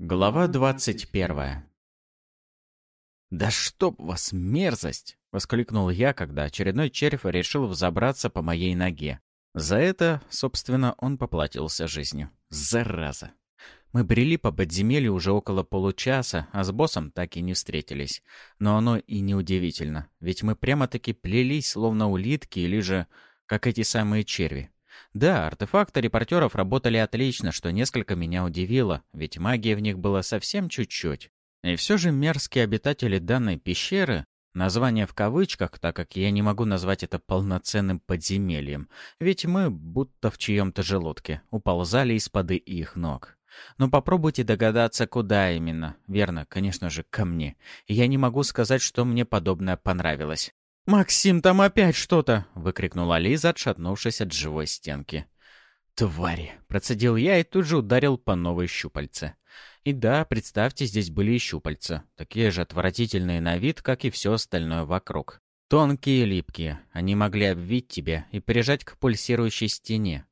Глава двадцать первая «Да чтоб вас мерзость!» — воскликнул я, когда очередной червь решил взобраться по моей ноге. За это, собственно, он поплатился жизнью. Зараза! Мы брели по подземелью уже около получаса, а с боссом так и не встретились. Но оно и не удивительно, ведь мы прямо-таки плелись, словно улитки или же, как эти самые черви. Да, артефакты репортеров работали отлично, что несколько меня удивило, ведь магии в них было совсем чуть-чуть. И все же мерзкие обитатели данной пещеры, название в кавычках, так как я не могу назвать это полноценным подземельем, ведь мы, будто в чьем-то желудке, уползали из-под их ног. Но попробуйте догадаться, куда именно. Верно, конечно же, ко мне. Я не могу сказать, что мне подобное понравилось. «Максим, там опять что-то!» — выкрикнула Лиза, отшатнувшись от живой стенки. «Твари!» — процедил я и тут же ударил по новой щупальце. И да, представьте, здесь были щупальца, такие же отвратительные на вид, как и все остальное вокруг. Тонкие и липкие, они могли обвить тебя и прижать к пульсирующей стене.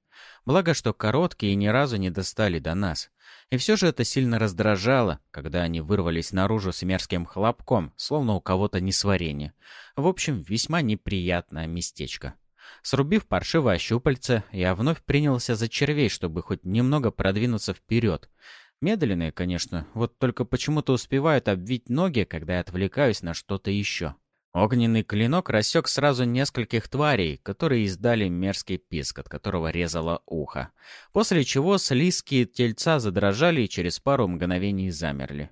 Благо, что короткие и ни разу не достали до нас. И все же это сильно раздражало, когда они вырвались наружу с мерзким хлопком, словно у кого-то несварение. В общем, весьма неприятное местечко. Срубив паршивое щупальце, я вновь принялся за червей, чтобы хоть немного продвинуться вперед. Медленные, конечно, вот только почему-то успевают обвить ноги, когда я отвлекаюсь на что-то еще. Огненный клинок рассек сразу нескольких тварей, которые издали мерзкий писк, от которого резало ухо. После чего слизкие тельца задрожали и через пару мгновений замерли.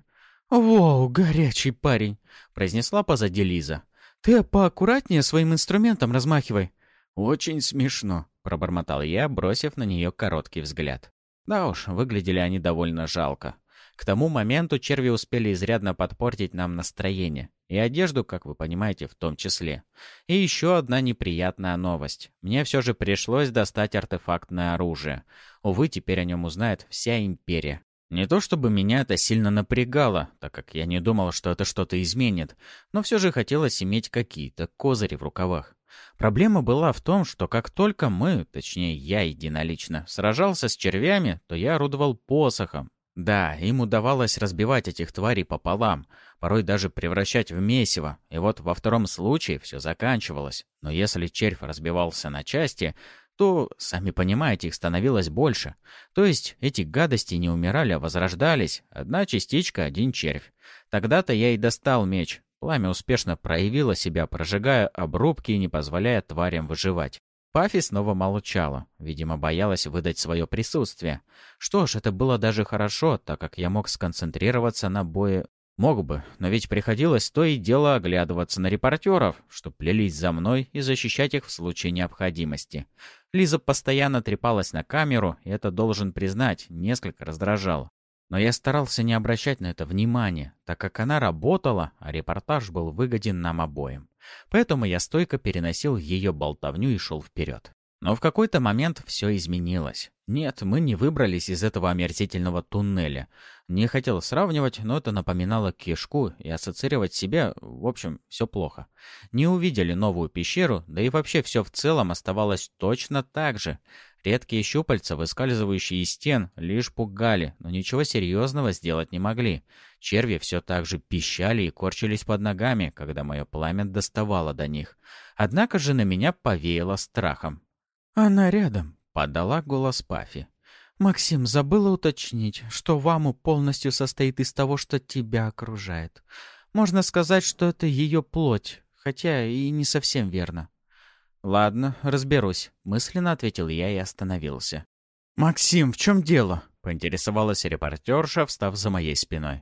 «Воу, горячий парень!» — произнесла позади Лиза. «Ты поаккуратнее своим инструментом размахивай». «Очень смешно», — пробормотал я, бросив на нее короткий взгляд. Да уж, выглядели они довольно жалко. К тому моменту черви успели изрядно подпортить нам настроение. И одежду, как вы понимаете, в том числе. И еще одна неприятная новость. Мне все же пришлось достать артефактное оружие. Увы, теперь о нем узнает вся империя. Не то чтобы меня это сильно напрягало, так как я не думал, что это что-то изменит, но все же хотелось иметь какие-то козыри в рукавах. Проблема была в том, что как только мы, точнее я единолично, сражался с червями, то я орудовал посохом, да, им удавалось разбивать этих тварей пополам, порой даже превращать в месиво, и вот во втором случае все заканчивалось. Но если червь разбивался на части, то, сами понимаете, их становилось больше. То есть эти гадости не умирали, а возрождались. Одна частичка, один червь. Тогда-то я и достал меч. Пламя успешно проявило себя, прожигая обрубки и не позволяя тварям выживать. Пафи снова молчала, видимо, боялась выдать свое присутствие. Что ж, это было даже хорошо, так как я мог сконцентрироваться на бое. Мог бы, но ведь приходилось то и дело оглядываться на репортеров, что плелись за мной и защищать их в случае необходимости. Лиза постоянно трепалась на камеру, и это, должен признать, несколько раздражало. Но я старался не обращать на это внимания, так как она работала, а репортаж был выгоден нам обоим. Поэтому я стойко переносил ее болтовню и шел вперед. Но в какой-то момент все изменилось. Нет, мы не выбрались из этого омерзительного туннеля. Не хотел сравнивать, но это напоминало кишку и ассоциировать себя, в общем, все плохо. Не увидели новую пещеру, да и вообще все в целом оставалось точно так же. Редкие щупальца, выскальзывающие из стен, лишь пугали, но ничего серьезного сделать не могли. Черви все так же пищали и корчились под ногами, когда мое пламя доставало до них. Однако же на меня повеяло страхом. «Она рядом», — подала голос Пафи. «Максим, забыла уточнить, что Ваму полностью состоит из того, что тебя окружает. Можно сказать, что это ее плоть, хотя и не совсем верно». «Ладно, разберусь», — мысленно ответил я и остановился. «Максим, в чем дело?» — поинтересовалась репортерша, встав за моей спиной.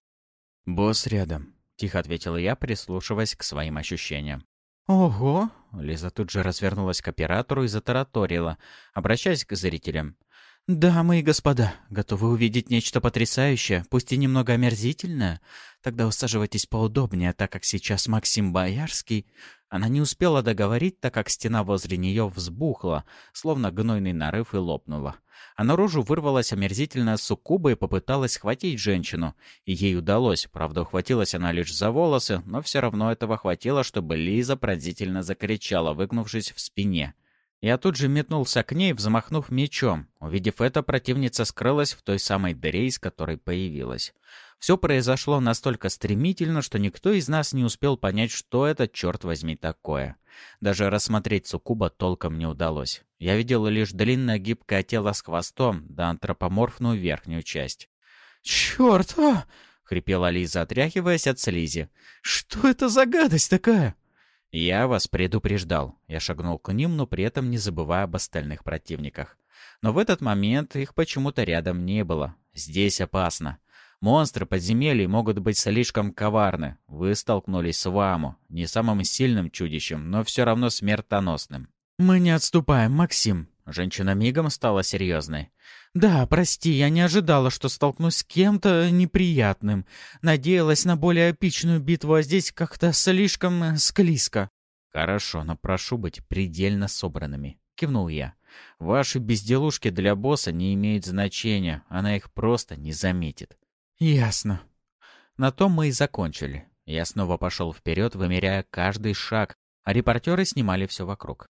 «Босс рядом», — тихо ответил я, прислушиваясь к своим ощущениям. «Ого!» — Лиза тут же развернулась к оператору и затараторила, обращаясь к зрителям. «Дамы и господа, готовы увидеть нечто потрясающее, пусть и немного омерзительное? Тогда усаживайтесь поудобнее, так как сейчас Максим Боярский она не успела договорить, так как стена возле нее взбухла, словно гнойный нарыв и лопнула. А наружу вырвалась омерзительная суккуба и попыталась схватить женщину. И ей удалось, правда, ухватилась она лишь за волосы, но все равно этого хватило, чтобы Лиза пронзительно закричала, выгнувшись в спине. Я тут же метнулся к ней, взмахнув мечом. Увидев это, противница скрылась в той самой дыре, из которой появилась. Все произошло настолько стремительно, что никто из нас не успел понять, что это, черт возьми, такое. Даже рассмотреть Сукуба толком не удалось. Я видел лишь длинное гибкое тело с хвостом, да антропоморфную верхнюю часть. «Черт!» а — хрипела Лиза, отряхиваясь от слизи. «Что это за гадость такая?» «Я вас предупреждал». Я шагнул к ним, но при этом не забывая об остальных противниках. Но в этот момент их почему-то рядом не было. Здесь опасно. Монстры подземелий могут быть слишком коварны. Вы столкнулись с Ваму, не самым сильным чудищем, но все равно смертоносным. «Мы не отступаем, Максим», Женщина мигом стала серьезной. «Да, прости, я не ожидала, что столкнусь с кем-то неприятным. Надеялась на более эпичную битву, а здесь как-то слишком э, склизко». «Хорошо, но прошу быть предельно собранными», — кивнул я. «Ваши безделушки для босса не имеют значения, она их просто не заметит». «Ясно». На том мы и закончили. Я снова пошел вперед, вымеряя каждый шаг, а репортеры снимали все вокруг.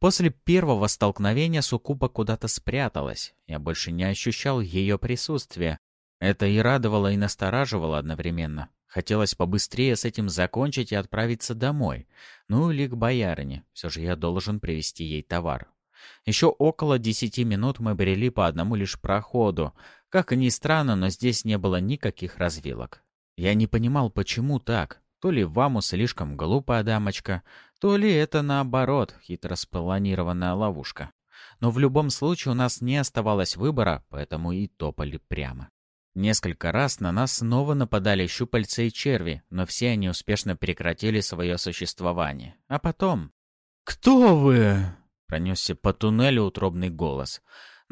После первого столкновения Сукуба куда-то спряталась. Я больше не ощущал ее присутствия. Это и радовало, и настораживало одновременно. Хотелось побыстрее с этим закончить и отправиться домой. Ну или к боярине. Все же я должен привезти ей товар. Еще около десяти минут мы брели по одному лишь проходу. Как ни странно, но здесь не было никаких развилок. Я не понимал, почему так. То ли Ваму слишком глупая дамочка, то ли это наоборот, хитро спланированная ловушка. Но в любом случае у нас не оставалось выбора, поэтому и топали прямо. Несколько раз на нас снова нападали щупальца и черви, но все они успешно прекратили свое существование. А потом... «Кто вы?» — пронесся по туннелю утробный голос.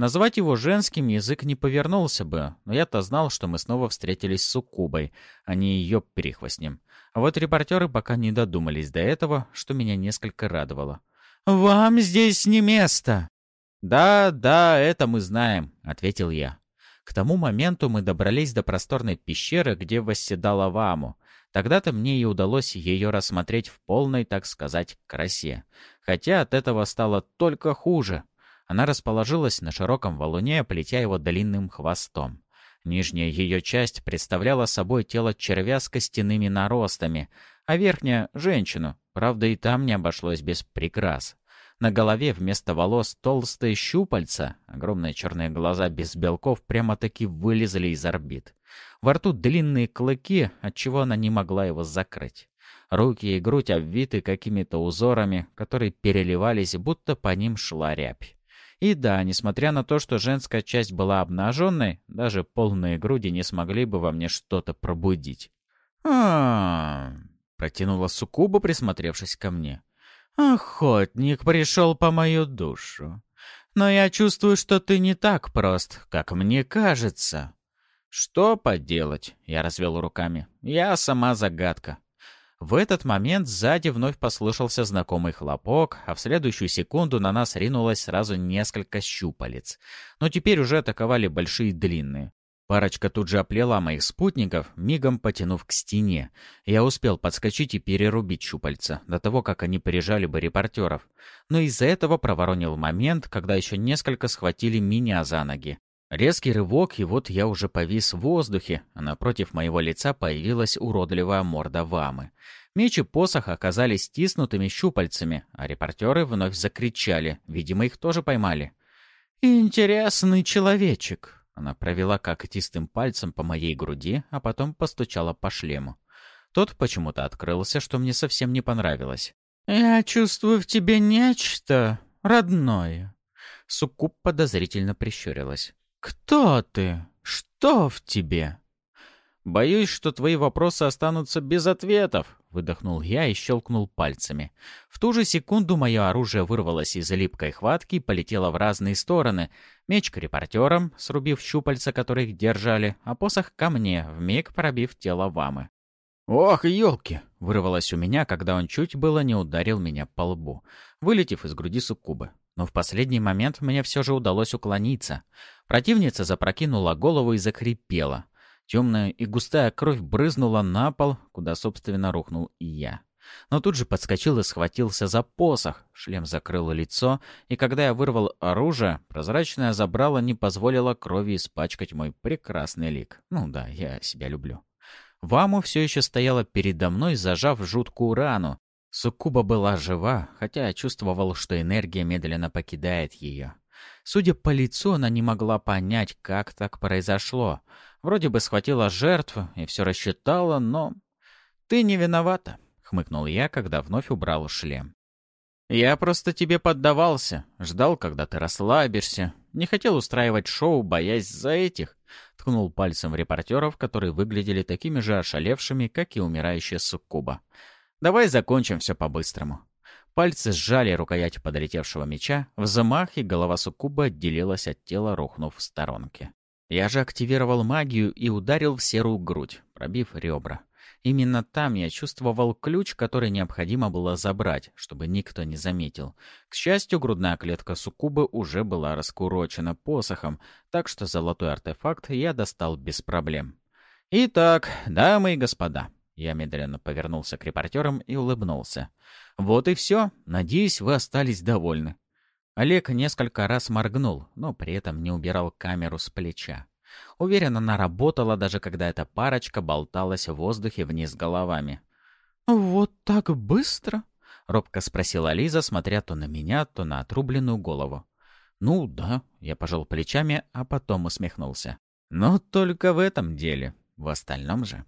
Назвать его женским язык не повернулся бы, но я-то знал, что мы снова встретились с Суккубой, а не ее перехвостнем. А вот репортеры пока не додумались до этого, что меня несколько радовало. «Вам здесь не место!» «Да, да, это мы знаем», — ответил я. К тому моменту мы добрались до просторной пещеры, где восседала Ваму. Тогда-то мне и удалось ее рассмотреть в полной, так сказать, красе. Хотя от этого стало только хуже. Она расположилась на широком валуне, плетя его длинным хвостом. Нижняя ее часть представляла собой тело червя с костяными наростами, а верхняя — женщину. Правда, и там не обошлось без прикрас. На голове вместо волос толстые щупальца, огромные черные глаза без белков прямо-таки вылезли из орбит. Во рту длинные клыки, отчего она не могла его закрыть. Руки и грудь обвиты какими-то узорами, которые переливались, будто по ним шла рябь. И да, несмотря на то, что женская часть была обнаженной, даже полные груди не смогли бы во мне что-то пробудить. а протянула Сукуба, присмотревшись ко мне. «Охотник пришел по мою душу. Но я чувствую, что ты не так прост, как мне кажется». «Что поделать?» — я развел руками. «Я сама загадка. В этот момент сзади вновь послышался знакомый хлопок, а в следующую секунду на нас ринулось сразу несколько щупалец. Но теперь уже атаковали большие длинные. Парочка тут же оплела моих спутников, мигом потянув к стене. Я успел подскочить и перерубить щупальца, до того, как они прижали бы репортеров. Но из-за этого проворонил момент, когда еще несколько схватили меня за ноги. Резкий рывок, и вот я уже повис в воздухе, а напротив моего лица появилась уродливая морда Вамы. Меч и посох оказались стиснутыми щупальцами, а репортеры вновь закричали. Видимо, их тоже поймали. «Интересный человечек!» Она провела когтистым пальцем по моей груди, а потом постучала по шлему. Тот почему-то открылся, что мне совсем не понравилось. «Я чувствую в тебе нечто родное». Суккуб подозрительно прищурилась. «Кто ты? Что в тебе?» «Боюсь, что твои вопросы останутся без ответов», — выдохнул я и щелкнул пальцами. В ту же секунду мое оружие вырвалось из липкой хватки и полетело в разные стороны. Меч к репортерам, срубив щупальца, которых держали, а посох ко мне, вмиг пробив тело Вамы. «Ох, елки!» — вырвалось у меня, когда он чуть было не ударил меня по лбу, вылетев из груди суккубы. Но в последний момент мне все же удалось уклониться. Противница запрокинула голову и закрепела. Темная и густая кровь брызнула на пол, куда, собственно, рухнул и я. Но тут же подскочил и схватился за посох. Шлем закрыл лицо, и когда я вырвал оружие, прозрачное забрало не позволило крови испачкать мой прекрасный лик. Ну да, я себя люблю. Ваму все еще стояла передо мной, зажав жуткую рану. Суккуба была жива, хотя я чувствовал, что энергия медленно покидает ее. Судя по лицу, она не могла понять, как так произошло. Вроде бы схватила жертву и все рассчитала, но... «Ты не виновата», — хмыкнул я, когда вновь убрал шлем. «Я просто тебе поддавался, ждал, когда ты расслабишься, не хотел устраивать шоу, боясь за этих», — ткнул пальцем в репортеров, которые выглядели такими же ошалевшими, как и умирающая суккуба. «Давай закончим все по-быстрому». Пальцы сжали рукоять подлетевшего меча, взмах, и голова суккуба отделилась от тела, рухнув в сторонке. Я же активировал магию и ударил в серую грудь, пробив ребра. Именно там я чувствовал ключ, который необходимо было забрать, чтобы никто не заметил. К счастью, грудная клетка суккубы уже была раскурочена посохом, так что золотой артефакт я достал без проблем. «Итак, дамы и господа», я медленно повернулся к репортерам и улыбнулся. «Вот и все. Надеюсь, вы остались довольны». Олег несколько раз моргнул, но при этом не убирал камеру с плеча. Уверен, она работала, даже когда эта парочка болталась в воздухе вниз головами. «Вот так быстро?» — робко спросила Лиза, смотря то на меня, то на отрубленную голову. «Ну да», — я пожал плечами, а потом усмехнулся. «Но только в этом деле. В остальном же...»